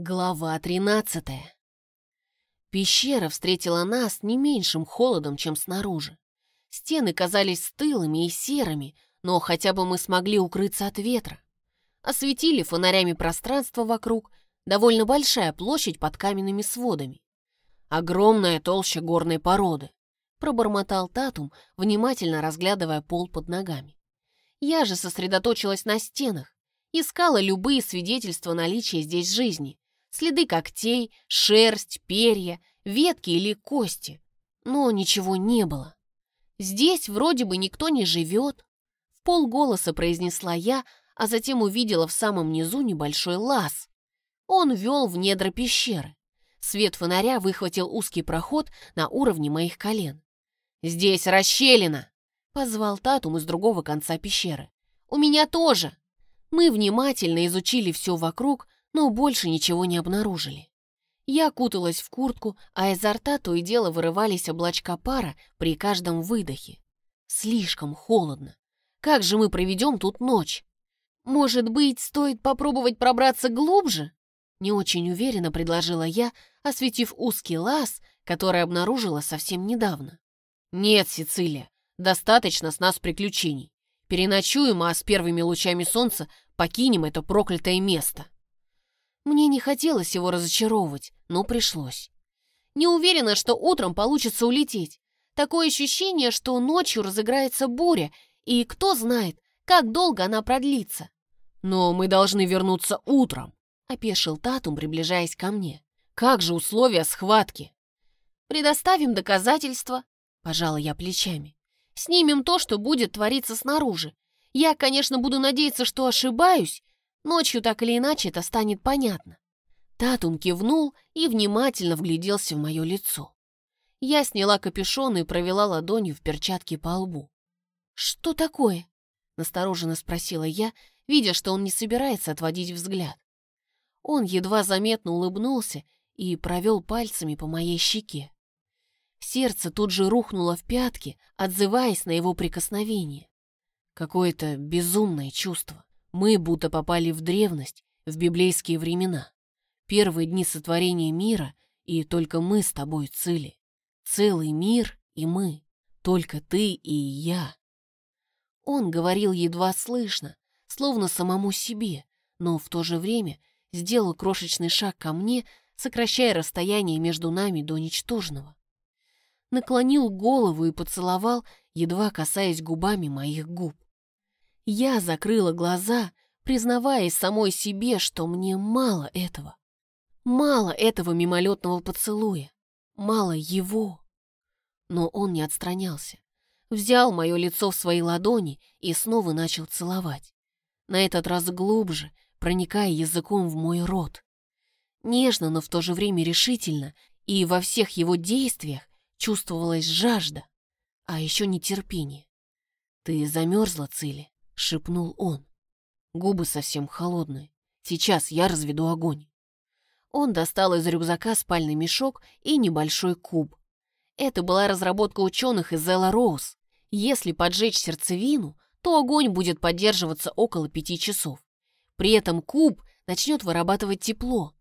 Глава 13 Пещера встретила нас не меньшим холодом, чем снаружи. Стены казались стылыми и серыми, но хотя бы мы смогли укрыться от ветра. Осветили фонарями пространство вокруг, довольно большая площадь под каменными сводами. Огромная толща горной породы, пробормотал Татум, внимательно разглядывая пол под ногами. Я же сосредоточилась на стенах, искала любые свидетельства наличия здесь жизни, Следы когтей, шерсть, перья, ветки или кости. Но ничего не было. Здесь вроде бы никто не живет. В полголоса произнесла я, а затем увидела в самом низу небольшой лаз. Он вел в недра пещеры. Свет фонаря выхватил узкий проход на уровне моих колен. «Здесь расщелина!» — позвал Татум из другого конца пещеры. «У меня тоже!» Мы внимательно изучили все вокруг, но больше ничего не обнаружили. Я куталась в куртку, а изо рта то и дело вырывались облачка пара при каждом выдохе. Слишком холодно. Как же мы проведем тут ночь? Может быть, стоит попробовать пробраться глубже? Не очень уверенно предложила я, осветив узкий лаз, который обнаружила совсем недавно. Нет, Сицилия, достаточно с нас приключений. Переночуем, а с первыми лучами солнца покинем это проклятое место. Мне не хотелось его разочаровывать, но пришлось. Не уверена, что утром получится улететь. Такое ощущение, что ночью разыграется буря, и кто знает, как долго она продлится. «Но мы должны вернуться утром», — опешил Татум, приближаясь ко мне. «Как же условия схватки?» «Предоставим доказательства», — пожала я плечами. «Снимем то, что будет твориться снаружи. Я, конечно, буду надеяться, что ошибаюсь, Ночью так или иначе это станет понятно. Татум кивнул и внимательно вгляделся в мое лицо. Я сняла капюшон и провела ладонью в перчатке по лбу. «Что такое?» — настороженно спросила я, видя, что он не собирается отводить взгляд. Он едва заметно улыбнулся и провел пальцами по моей щеке. Сердце тут же рухнуло в пятки, отзываясь на его прикосновение. Какое-то безумное чувство. Мы будто попали в древность, в библейские времена. Первые дни сотворения мира, и только мы с тобой цели. Целый мир и мы, только ты и я. Он говорил едва слышно, словно самому себе, но в то же время сделал крошечный шаг ко мне, сокращая расстояние между нами до ничтожного. Наклонил голову и поцеловал, едва касаясь губами моих губ. Я закрыла глаза, признаваясь самой себе, что мне мало этого. Мало этого мимолетного поцелуя. Мало его. Но он не отстранялся. Взял мое лицо в свои ладони и снова начал целовать. На этот раз глубже, проникая языком в мой рот. Нежно, но в то же время решительно, и во всех его действиях чувствовалась жажда, а еще нетерпение. «Ты замерзла, Цили?» — шепнул он. Губы совсем холодные. Сейчас я разведу огонь. Он достал из рюкзака спальный мешок и небольшой куб. Это была разработка ученых из Элла Роуз. Если поджечь сердцевину, то огонь будет поддерживаться около пяти часов. При этом куб начнет вырабатывать тепло.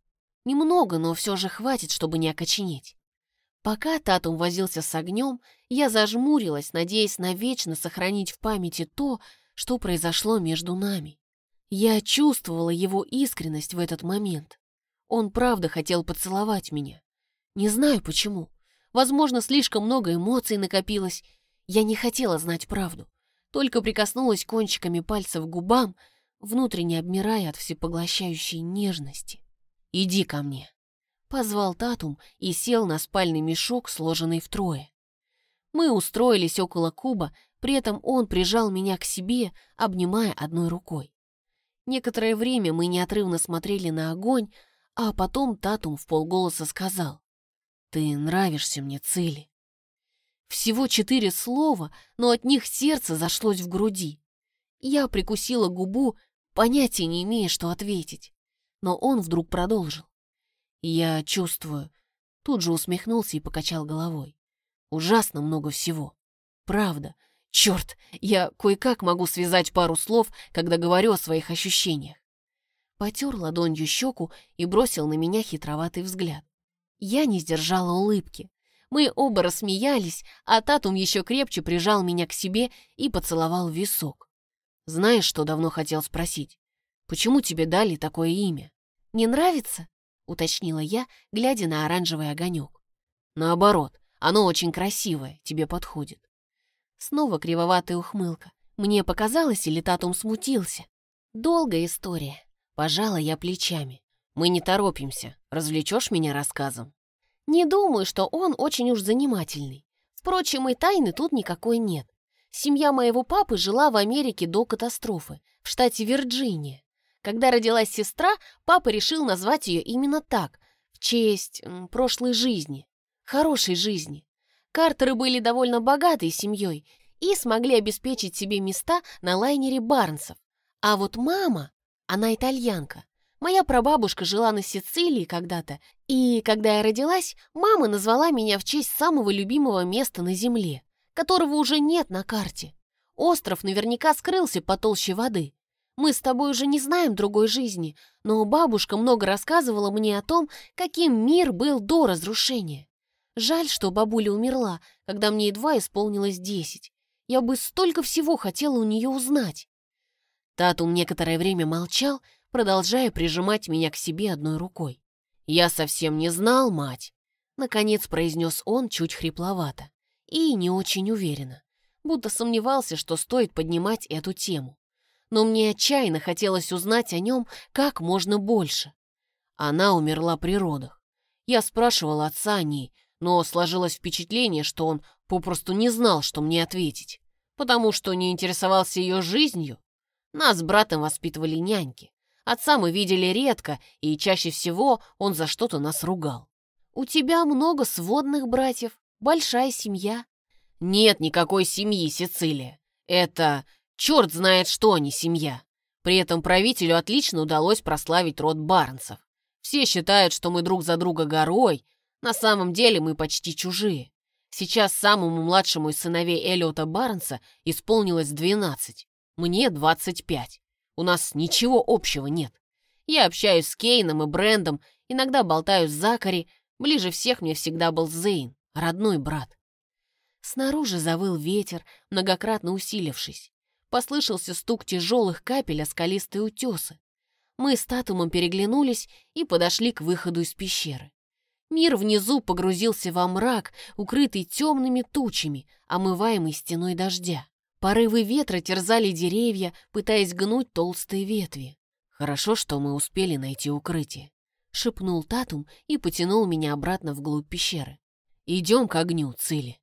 Немного, но все же хватит, чтобы не окоченеть. Пока Татум возился с огнем, я зажмурилась, надеясь навечно сохранить в памяти то, что произошло между нами. Я чувствовала его искренность в этот момент. Он правда хотел поцеловать меня. Не знаю почему. Возможно, слишком много эмоций накопилось. Я не хотела знать правду. Только прикоснулась кончиками пальцев к губам, внутренне обмирая от всепоглощающей нежности. «Иди ко мне», — позвал Татум и сел на спальный мешок, сложенный втрое. Мы устроились около куба, при этом он прижал меня к себе, обнимая одной рукой. Некоторое время мы неотрывно смотрели на огонь, а потом Татум в полголоса сказал «Ты нравишься мне, Цили». Всего четыре слова, но от них сердце зашлось в груди. Я прикусила губу, понятия не имея, что ответить. Но он вдруг продолжил. Я чувствую... Тут же усмехнулся и покачал головой. Ужасно много всего. Правда, Черт, я кое-как могу связать пару слов, когда говорю о своих ощущениях. Потер ладонью щеку и бросил на меня хитроватый взгляд. Я не сдержала улыбки. Мы оба рассмеялись, а Татум еще крепче прижал меня к себе и поцеловал висок. «Знаешь, что давно хотел спросить? Почему тебе дали такое имя?» «Не нравится?» — уточнила я, глядя на оранжевый огонек. «Наоборот, оно очень красивое, тебе подходит». Снова кривоватая ухмылка. Мне показалось, или Татум смутился. Долгая история. Пожала я плечами. Мы не торопимся. Развлечешь меня рассказом? Не думаю, что он очень уж занимательный. Впрочем, и тайны тут никакой нет. Семья моего папы жила в Америке до катастрофы, в штате Вирджиния. Когда родилась сестра, папа решил назвать ее именно так, в честь прошлой жизни, хорошей жизни. Картеры были довольно богатой семьей и смогли обеспечить себе места на лайнере Барнсов. А вот мама, она итальянка, Моя прабабушка жила на Сицилии когда-то, и когда я родилась, мама назвала меня в честь самого любимого места на Земле, которого уже нет на карте. Остров наверняка скрылся по толще воды. Мы с тобой уже не знаем другой жизни, но бабушка много рассказывала мне о том, каким мир был до разрушения. Жаль, что бабуля умерла, когда мне едва исполнилось десять. Я бы столько всего хотела у нее узнать. Татум некоторое время молчал, продолжая прижимать меня к себе одной рукой. «Я совсем не знал, мать!» Наконец произнес он чуть хрипловато и не очень уверенно, будто сомневался, что стоит поднимать эту тему. Но мне отчаянно хотелось узнать о нем как можно больше. Она умерла при родах. Я спрашивал отца о ней, но сложилось впечатление, что он попросту не знал, что мне ответить, потому что не интересовался ее жизнью. Нас с братом воспитывали няньки. Отца мы видели редко, и чаще всего он за что-то нас ругал. «У тебя много сводных братьев, большая семья». «Нет никакой семьи, Сицилия. Это черт знает что, не семья. При этом правителю отлично удалось прославить род Барнсов. Все считают, что мы друг за друга горой, на самом деле мы почти чужие. Сейчас самому младшему из сыновей Эллиота Барнса исполнилось 12, мне 25. У нас ничего общего нет. Я общаюсь с Кейном и Брэндом, иногда болтаю с Закари. Ближе всех мне всегда был Зейн, родной брат. Снаружи завыл ветер, многократно усилившись. Послышался стук тяжелых капель о скалистые утесы. Мы с Татумом переглянулись и подошли к выходу из пещеры. Мир внизу погрузился во мрак, укрытый темными тучами, омываемый стеной дождя. Порывы ветра терзали деревья, пытаясь гнуть толстые ветви. «Хорошо, что мы успели найти укрытие», — шепнул Татум и потянул меня обратно вглубь пещеры. «Идем к огню, Цили».